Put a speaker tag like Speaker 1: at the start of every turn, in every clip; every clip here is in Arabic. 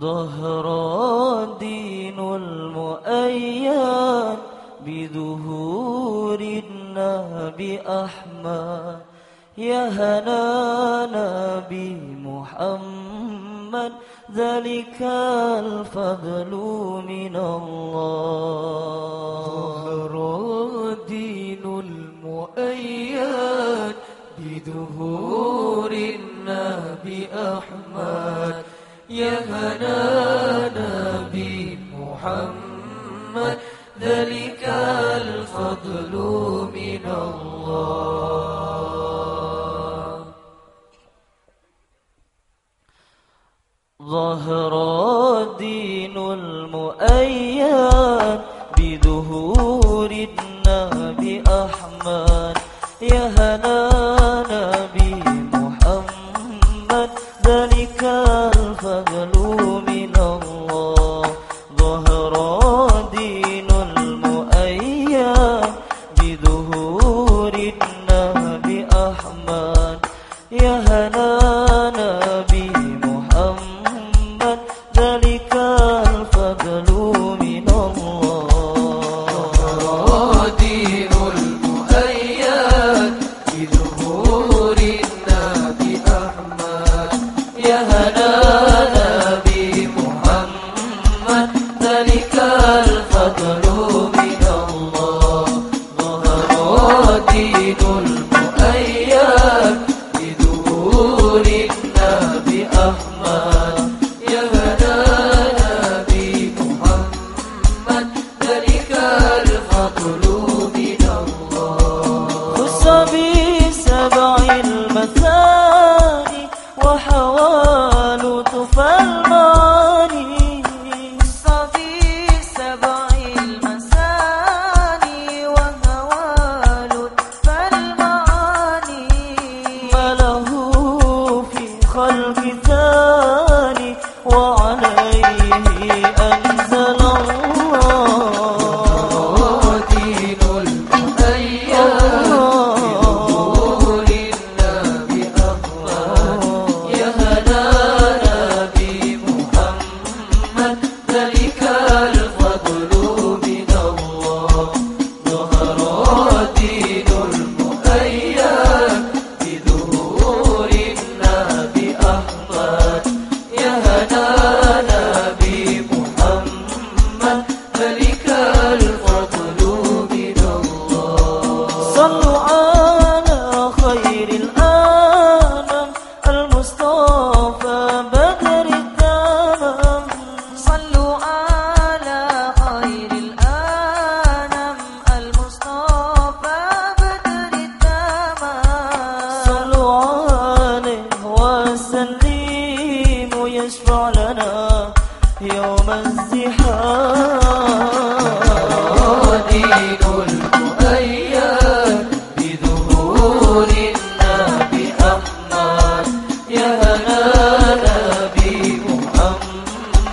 Speaker 1: ظهر
Speaker 2: دين المؤيد بظهور النبي أحمد. يا هنانا بمحمد ذلك الفضل من الله. يا يهنا نبي محمد ذلك الفضل من الله ظهر دين المؤيد بظهور النبي أحمد يا يهنا ولدنا بأخلاق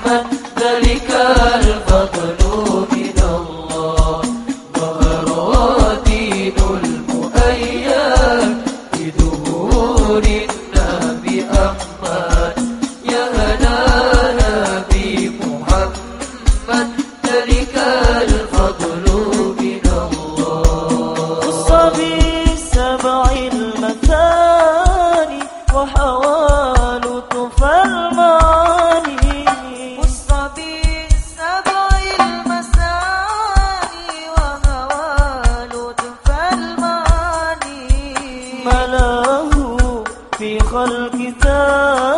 Speaker 2: الرحمن ذلك الفضل الخلق تاب